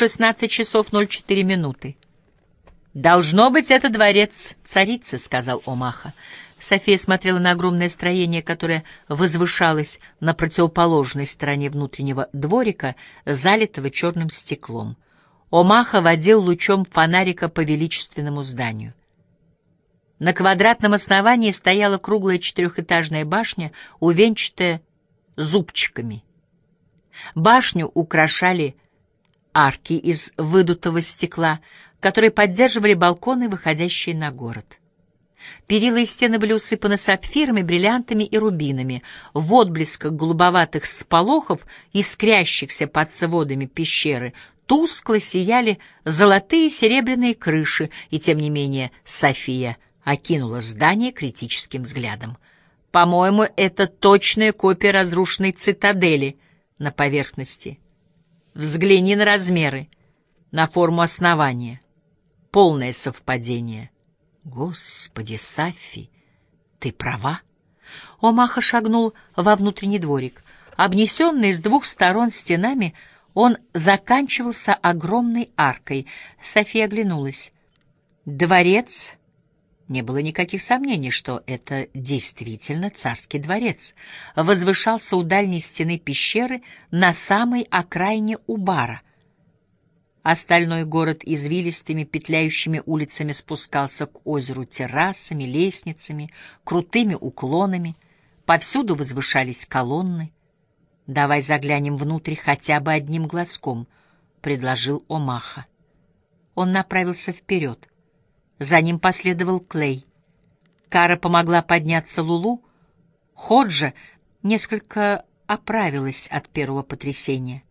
16 часов 04 минуты. «Должно быть, это дворец царицы», — сказал Омаха. София смотрела на огромное строение, которое возвышалось на противоположной стороне внутреннего дворика, залитого черным стеклом. Омаха водил лучом фонарика по величественному зданию. На квадратном основании стояла круглая четырехэтажная башня, увенчатая зубчиками. Башню украшали арки из выдутого стекла, которые поддерживали балконы, выходящие на город. Перила и стены были усыпаны сапфирами, бриллиантами и рубинами. В отблесках голубоватых сполохов, искрящихся под сводами пещеры, тускло сияли золотые и серебряные крыши, и, тем не менее, София окинула здание критическим взглядом. «По-моему, это точная копия разрушенной цитадели на поверхности. Взгляни на размеры, на форму основания. Полное совпадение». Господи, Саффи, ты права. Омаха шагнул во внутренний дворик. Обнесенный с двух сторон стенами, он заканчивался огромной аркой. София оглянулась. Дворец... Не было никаких сомнений, что это действительно царский дворец. Возвышался у дальней стены пещеры на самой окраине Убара — Остальной город извилистыми петляющими улицами спускался к озеру террасами, лестницами, крутыми уклонами. Повсюду возвышались колонны. «Давай заглянем внутрь хотя бы одним глазком», — предложил Омаха. Он направился вперед. За ним последовал Клей. Кара помогла подняться Лулу. Ходжа несколько оправилась от первого потрясения.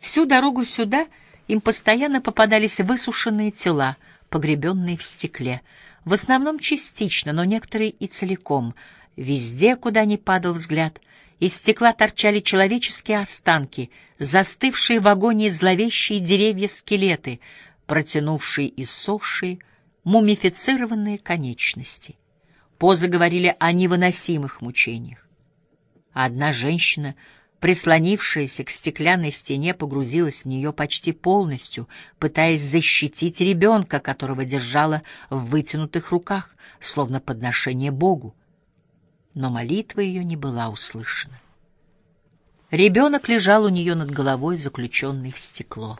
Всю дорогу сюда им постоянно попадались высушенные тела, погребенные в стекле, в основном частично, но некоторые и целиком. Везде, куда ни падал взгляд, из стекла торчали человеческие останки, застывшие в агонии зловещие деревья-скелеты, протянувшие иссохшие, мумифицированные конечности. Позы говорили о невыносимых мучениях. Одна женщина — прислонившаяся к стеклянной стене, погрузилась в нее почти полностью, пытаясь защитить ребенка, которого держала в вытянутых руках, словно подношение Богу. Но молитва ее не была услышана. Ребенок лежал у нее над головой, заключенный в стекло.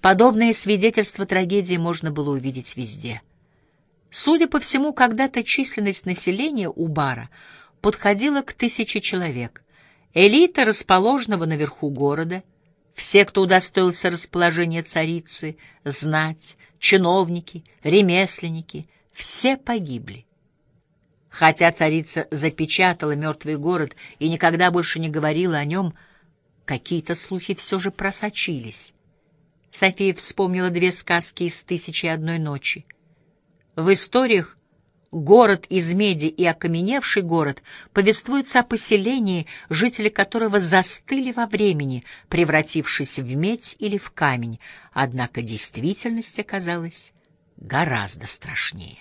Подобные свидетельства трагедии можно было увидеть везде. Судя по всему, когда-то численность населения у бара подходила к тысяче человек — Элита расположенного наверху города, все, кто удостоился расположения царицы, знать, чиновники, ремесленники, все погибли. Хотя царица запечатала мертвый город и никогда больше не говорила о нем, какие-то слухи все же просочились. София вспомнила две сказки из «Тысячи одной ночи». В историях Город из меди и окаменевший город повествуется о поселении, жители которого застыли во времени, превратившись в медь или в камень, однако действительность оказалась гораздо страшнее.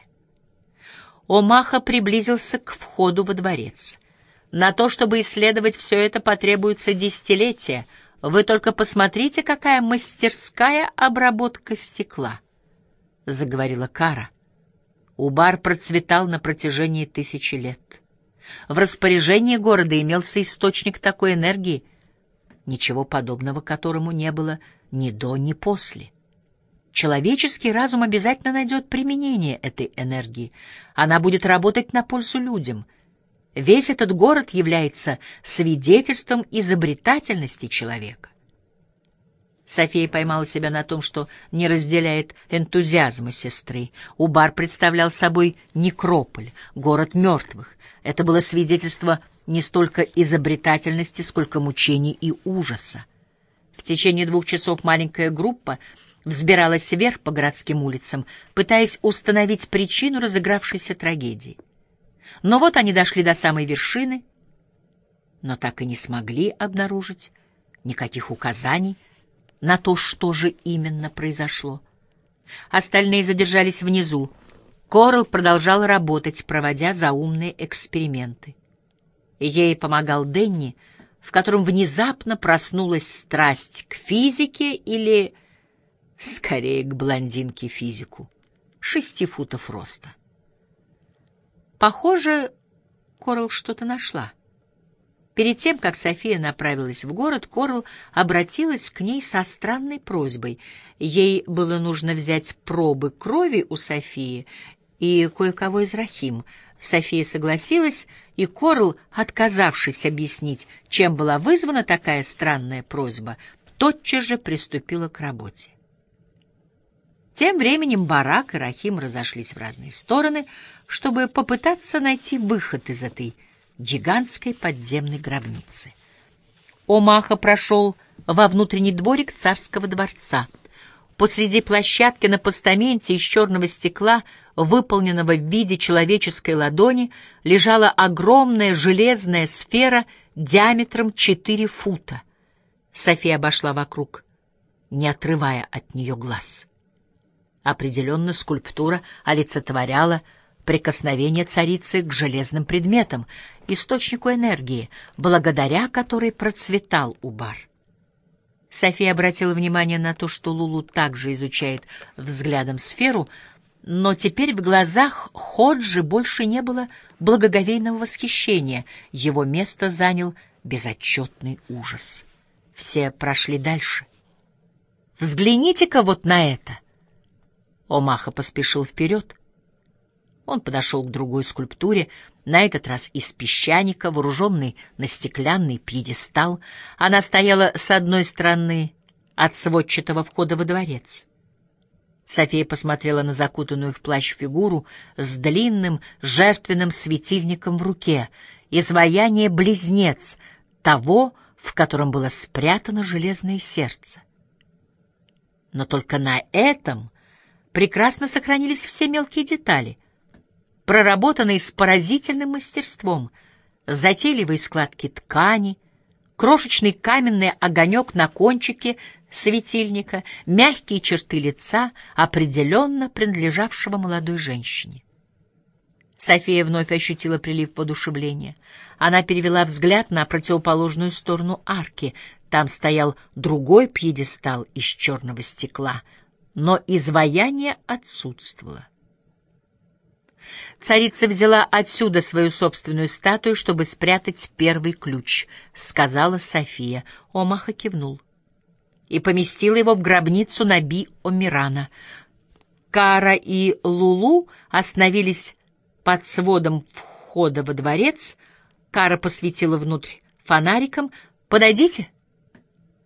Омаха приблизился к входу во дворец. На то, чтобы исследовать все это, потребуется десятилетия. Вы только посмотрите, какая мастерская обработка стекла, — заговорила Кара. — Убар процветал на протяжении тысячи лет. В распоряжении города имелся источник такой энергии, ничего подобного которому не было ни до, ни после. Человеческий разум обязательно найдет применение этой энергии. Она будет работать на пользу людям. Весь этот город является свидетельством изобретательности человека. София поймала себя на том, что не разделяет энтузиазма сестры. Убар представлял собой некрополь, город мертвых. Это было свидетельство не столько изобретательности, сколько мучений и ужаса. В течение двух часов маленькая группа взбиралась вверх по городским улицам, пытаясь установить причину разыгравшейся трагедии. Но вот они дошли до самой вершины, но так и не смогли обнаружить никаких указаний, на то, что же именно произошло. Остальные задержались внизу. Корл продолжал работать, проводя заумные эксперименты. Ей помогал Денни, в котором внезапно проснулась страсть к физике или, скорее, к блондинке-физику, шести футов роста. Похоже, Корл что-то нашла. Перед тем, как София направилась в город, Корл обратилась к ней со странной просьбой. Ей было нужно взять пробы крови у Софии и кое-кого из Рахим. София согласилась, и Корл, отказавшись объяснить, чем была вызвана такая странная просьба, тотчас же приступила к работе. Тем временем Барак и Рахим разошлись в разные стороны, чтобы попытаться найти выход из этой гигантской подземной гробницы. Омаха прошел во внутренний дворик царского дворца. Посреди площадки на постаменте из черного стекла, выполненного в виде человеческой ладони, лежала огромная железная сфера диаметром 4 фута. София обошла вокруг, не отрывая от нее глаз. Определенно скульптура олицетворяла прикосновение царицы к железным предметам, источнику энергии, благодаря которой процветал Убар. София обратила внимание на то, что Лулу также изучает взглядом сферу, но теперь в глазах Ходжи больше не было благоговейного восхищения, его место занял безотчетный ужас. Все прошли дальше. «Взгляните-ка вот на это!» Омаха поспешил вперед. Он подошел к другой скульптуре, на этот раз из песчаника, вооруженный на стеклянный пьедестал. Она стояла с одной стороны от сводчатого входа во дворец. София посмотрела на закутанную в плащ фигуру с длинным жертвенным светильником в руке, изваяние близнец того, в котором было спрятано железное сердце. Но только на этом прекрасно сохранились все мелкие детали, проработанные с поразительным мастерством, затейливые складки ткани, крошечный каменный огонек на кончике светильника, мягкие черты лица, определенно принадлежавшего молодой женщине. София вновь ощутила прилив воодушевления. Она перевела взгляд на противоположную сторону арки. Там стоял другой пьедестал из черного стекла — но изваяние отсутствовало. Царица взяла отсюда свою собственную статую, чтобы спрятать первый ключ, — сказала София. Омаха кивнул. И поместила его в гробницу Наби Омирана. Кара и Лулу остановились под сводом входа во дворец. Кара посветила внутрь фонариком. «Подойдите!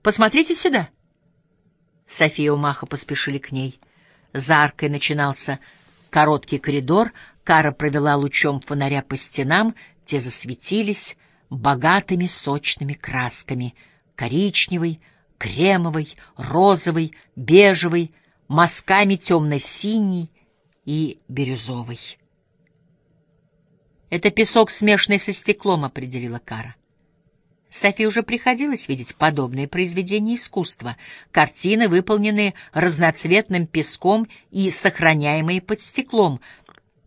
Посмотрите сюда!» София и Умаха поспешили к ней. За аркой начинался короткий коридор, Кара провела лучом фонаря по стенам, те засветились богатыми сочными красками — коричневый, кремовый, розовый, бежевый, мазками темно-синий и бирюзовый. «Это песок, смешанный со стеклом», — определила Кара. Софи уже приходилось видеть подобные произведения искусства, картины, выполненные разноцветным песком и сохраняемые под стеклом,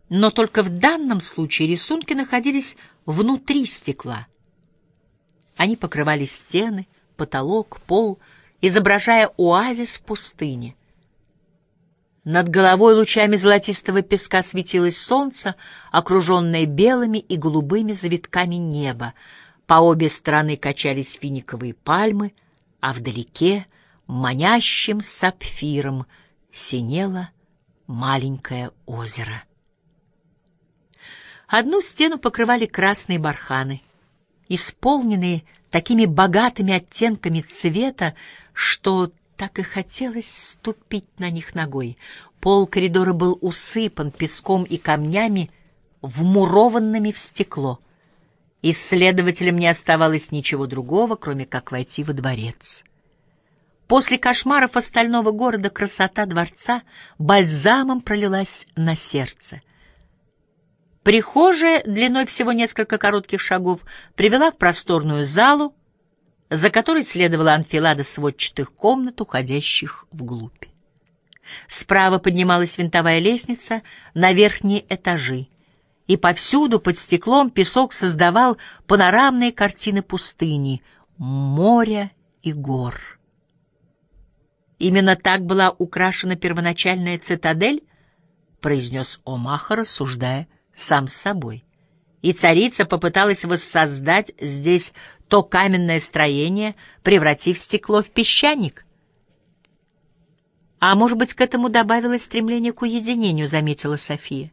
но только в данном случае рисунки находились внутри стекла. Они покрывали стены, потолок, пол, изображая оазис пустыни. Над головой лучами золотистого песка светилось солнце, окруженное белыми и голубыми завитками неба, по обе стороны качались финиковые пальмы, а вдалеке, манящим сапфиром, синело маленькое озеро. Одну стену покрывали красные барханы, исполненные такими богатыми оттенками цвета, что так и хотелось ступить на них ногой. Пол коридора был усыпан песком и камнями, вмурованными в стекло — Исследователям не оставалось ничего другого, кроме как войти во дворец. После кошмаров остального города красота дворца бальзамом пролилась на сердце. Прихожая, длиной всего несколько коротких шагов, привела в просторную залу, за которой следовала анфилада сводчатых комнат, уходящих вглубь. Справа поднималась винтовая лестница на верхние этажи и повсюду под стеклом песок создавал панорамные картины пустыни, моря и гор. Именно так была украшена первоначальная цитадель, произнес Омаха, рассуждая сам с собой. И царица попыталась воссоздать здесь то каменное строение, превратив стекло в песчаник. А может быть, к этому добавилось стремление к уединению, заметила София.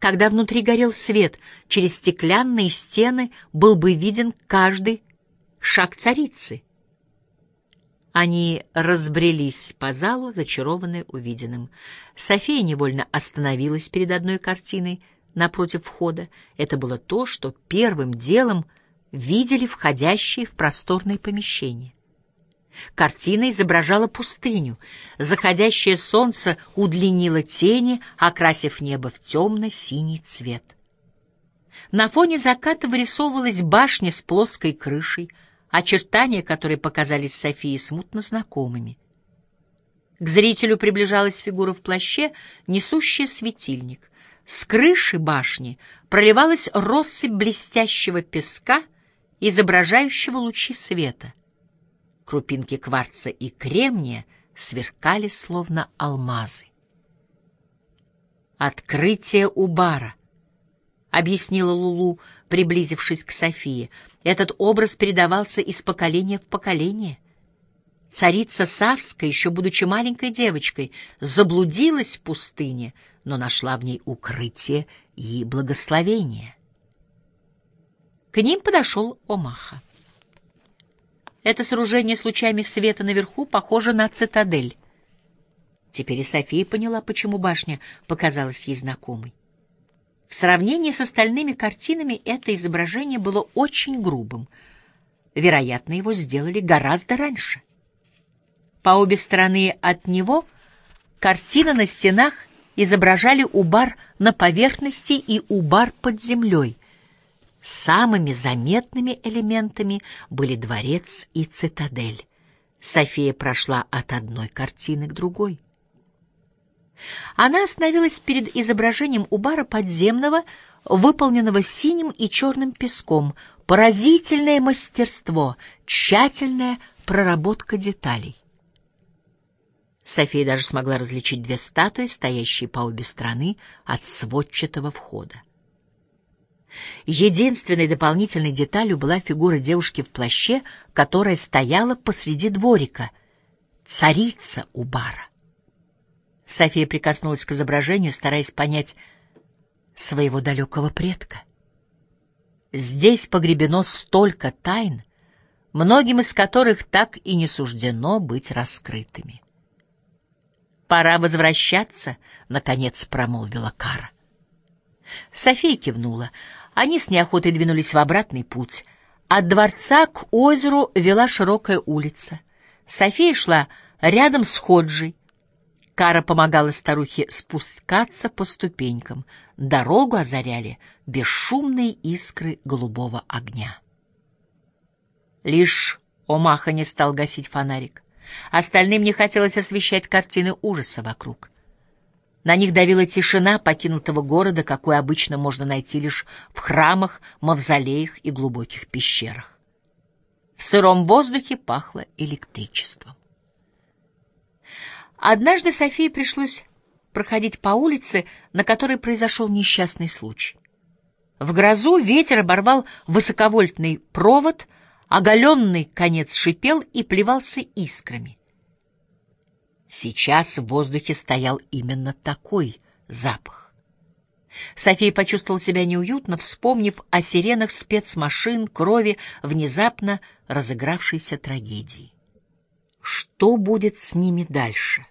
Когда внутри горел свет, через стеклянные стены был бы виден каждый шаг царицы. Они разбрелись по залу, зачарованные увиденным. София невольно остановилась перед одной картиной напротив входа. Это было то, что первым делом видели входящие в просторное помещение. Картина изображала пустыню. Заходящее солнце удлинило тени, окрасив небо в темно-синий цвет. На фоне заката вырисовывалась башня с плоской крышей, очертания которой показались Софии смутно знакомыми. К зрителю приближалась фигура в плаще, несущая светильник. С крыши башни проливалась россыпь блестящего песка, изображающего лучи света. Крупинки кварца и кремния сверкали, словно алмазы. «Открытие у бара», — объяснила Лулу, приблизившись к Софии — этот образ передавался из поколения в поколение. Царица Савская, еще будучи маленькой девочкой, заблудилась в пустыне, но нашла в ней укрытие и благословение. К ним подошел Омаха. Это сооружение с лучами света наверху похоже на цитадель. Теперь и София поняла, почему башня показалась ей знакомой. В сравнении с остальными картинами это изображение было очень грубым. Вероятно, его сделали гораздо раньше. По обе стороны от него картины на стенах изображали убар на поверхности и убар под землей. Самыми заметными элементами были дворец и цитадель. София прошла от одной картины к другой. Она остановилась перед изображением убара подземного, выполненного синим и черным песком. Поразительное мастерство, тщательная проработка деталей. София даже смогла различить две статуи, стоящие по обе стороны от сводчатого входа. Единственной дополнительной деталью была фигура девушки в плаще, которая стояла посреди дворика, царица Убара. София прикоснулась к изображению, стараясь понять своего далекого предка. Здесь погребено столько тайн, многим из которых так и не суждено быть раскрытыми. «Пора возвращаться», — наконец промолвила Кара. София кивнула. Они с неохотой двинулись в обратный путь. От дворца к озеру вела широкая улица. София шла рядом с Ходжей, Кара помогала старухе спускаться по ступенькам. Дорогу озаряли бесшумные искры голубого огня. Лишь Омаха не стал гасить фонарик. Остальным не хотелось освещать картины ужаса вокруг. На них давила тишина покинутого города, какой обычно можно найти лишь в храмах, мавзолеях и глубоких пещерах. В сыром воздухе пахло электричеством. Однажды Софии пришлось проходить по улице, на которой произошел несчастный случай. В грозу ветер оборвал высоковольтный провод, оголенный конец шипел и плевался искрами. Сейчас в воздухе стоял именно такой запах. София почувствовала себя неуютно, вспомнив о сиренах спецмашин, крови, внезапно разыгравшейся трагедии. Что будет с ними дальше?